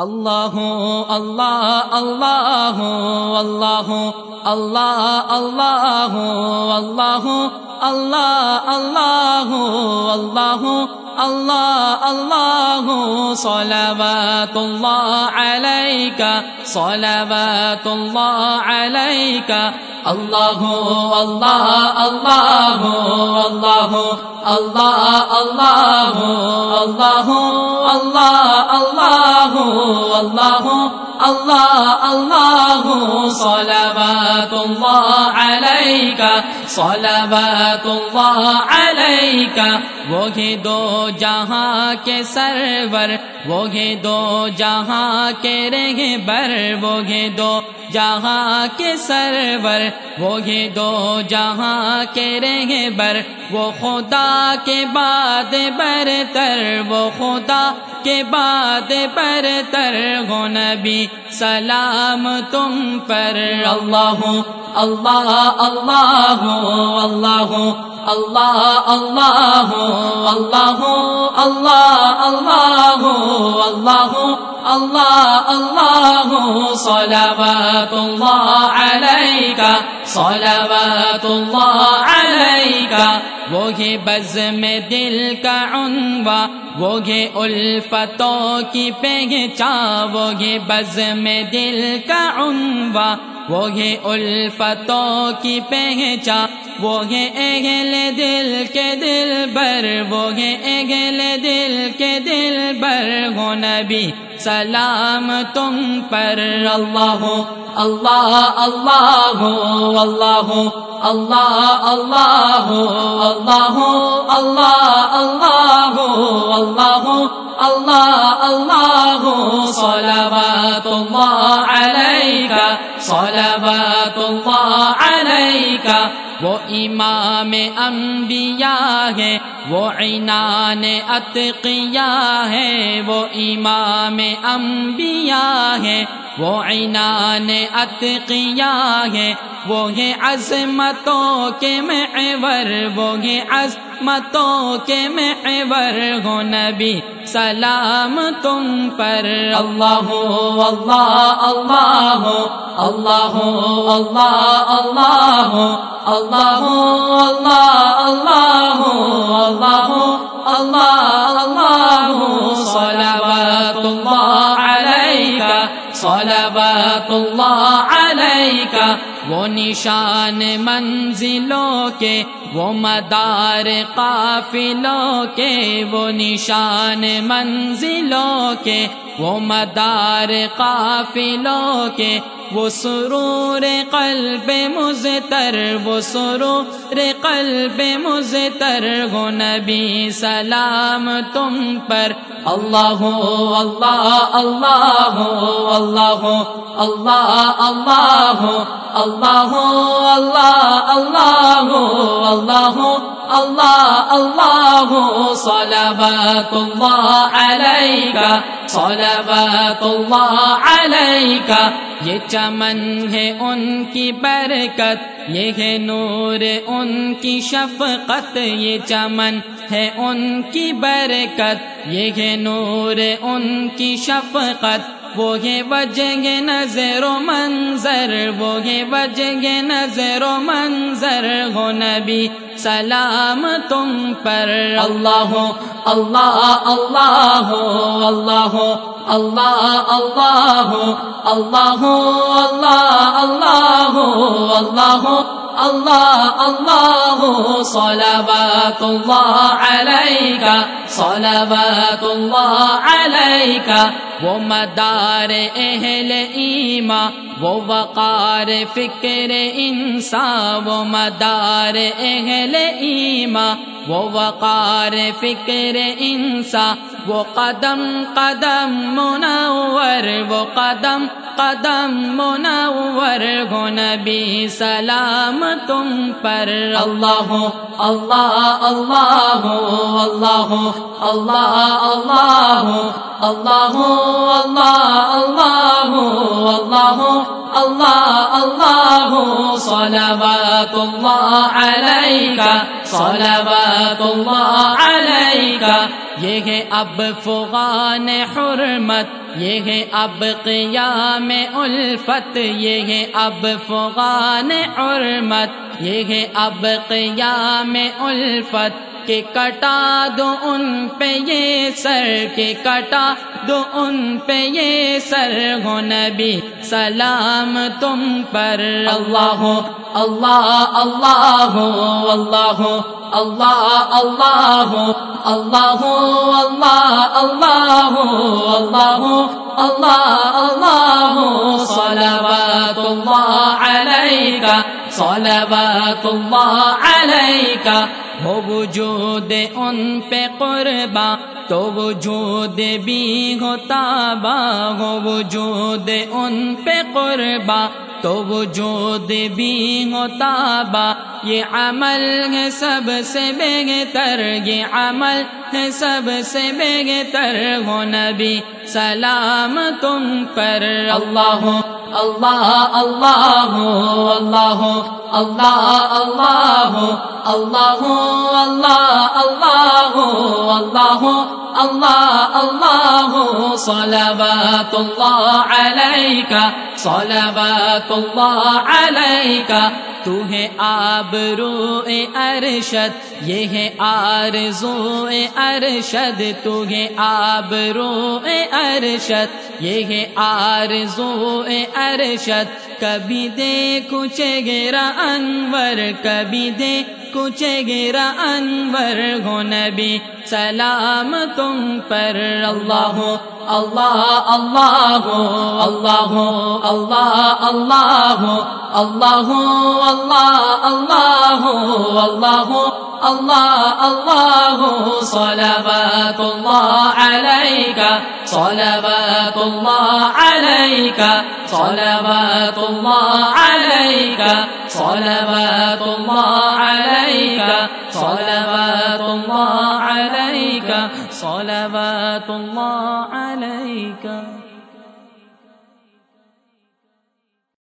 اللہ اللہ اللہ اللہ اللہ اللہ اللہ اللہ اللہ اللہ اللہ اللہ صلوات اللہ علیک صلوات اللہ علیک اللہ اللہ اللہ اللہ اللہ اللہ اللہ اللہ اللہ اللہ اللہ اللہ صلوات اللہ علیک صلوات اللہ علیک وہ دو جہاں کے سرور وہ دو جہاں کے رہ بر وہ دو جہاں کے سرور وہ دو جہاں کے رہ بر وہ خدا کے بعد برتر، وہ خدا کے بعد برتر. ہو نبی سلام تم پر اللہ اللہ اللہ اللہ اللہ اللہ اللہ اللہ اللہ اللہ اللہ اللہ صلوات اللہ علیک صلوات اللہ وہ بز میں دل کا عنوا وہ الفتوں کی پہچان وہ بز میں دل کا عنوا وہ الفتوں کی پہچان وہ اہل دل کے دل بر وہ اہل دل کے دل بر ہو نبی سلام تم پر اللہ ہو اللہ اللہ ہو اللہ ہو اللہ اللہ ہو اللہ ہو اللہ اللہ ہو اللہ ہو اللہ اللہ ہو صلوات اللہ علیہ صلوات اللہ علیہ وہ امام انبیاء ہے وہ عنان اتقیاء ہے وہ امام انبیاء ہے وہ عنان اتقیاء ہے وہ ہیں عظمتوں کے معور وہ ہیں عظمتوں کے معور ہو نبی، سلام تم پر۔ اللہ اللہ اللہ اللہ اللہ اللہ اللہ اللہ اللہ اللہ اللہ اللہ صلوات اللہ علیہ صلوات اللہ علیہ وہ نشان منزلوں کے، وہ مدار قافلوں کے، وہ نشان منزلوں کے، وہ مدار قافلوں کے وہ سرور قلب مزتر وہ سرور قلب مزتر گو نبی سلام تم پر اللہ ہو اللہ اللہ ہو اللہ ہو اللہ اللہ ہو اللہ ہو اللہ اللہ ہو اللہ ہو اللہ اللہ ہو صلوات اللہ علیہ صلوات اللہ علیک یہ چمن ہے ان کی برکت، یہ ہے نور ان کی شفقت۔ یہ چمن ہے ان کی برکت، یہ ہے نور ان کی شفقت۔ وہ بجیں گے نظر و منظر وہ بجیں گے نظر و منظر ہو نبی سلام تم پر اللہ ہو اللہ اللہ ہو اللہ ہو اللہ اللہ ہو اللہ ہو اللہ اللہ ہو اللہ ہو اللہ اللہ ہو صلوات اللہ علیہ صلوات اللہ علیک، وہ مدار اہل ایما وہ وقار فکر انسان، وہ مدار اہل ایما وہ وقار فکر انسان، وہ قدم قدم منور، وہ قدم قدم منور، ہو نبی سلام تم پر۔ اللہ اللہ اللہ اللہ اللہ اللہ اللہ اللہ اللہ اللہ اللہ صلوات اللہ علیک صلوات اللہ علیکہ، یہ ہے اب فغان حرمت، یہ ہے اب قیام الفت، یہ ہے اب فغان حرمت، یہ ہے اب قیام الفت کے کٹا دو ان پہ یہ سر کے کٹا دو ان پہ یہ سر ہو نبی سلام تم پر اللہ ہو اللہ اللہ ہو اللہ ہو اللہ اللہ ہو اللہ ہو اللہ اللہ ہو اللہ ہو اللہ اللہ ہو صلوات اللہ علیہ صلوات اللہ علیکہ، ہو وجود ان پہ قربا تو وجود بھی ہوتا با ہو وجود ان پہ قربا تو وجود بھی ہوتا با یہ عمل ہے سب سے بہتر، یہ عمل ہے سب سے بہتر۔ ہو نبی، سلام تم پر۔ اللہ اللہ اللہ اللہ اللہ اللہ اللہ اللہ اللہ اللہ اللہ اللہ صلوات اللہ علیکہ صلوات اللہ علیکہ تو ہے آبرو ارشد، یہ ہے آرزو ارشد، تو ہے آبرو ارشد یہ ہے آرزو ارشد کبھی دے کچھ گیرا انور کبھی دے کچھ گیرا انور ہو نبی سلام تم پر اللہ ہو اللہ اللہ ہو اللہ ہو اللہ اللہ ہو اللہ ہو اللہ اللہ ہو اللہ ہو الله الله صلوات الله عليك صلوات الله عليك صلوات الله عليك صلوات الله عليك صلوات الله عليك صلوات الله عليك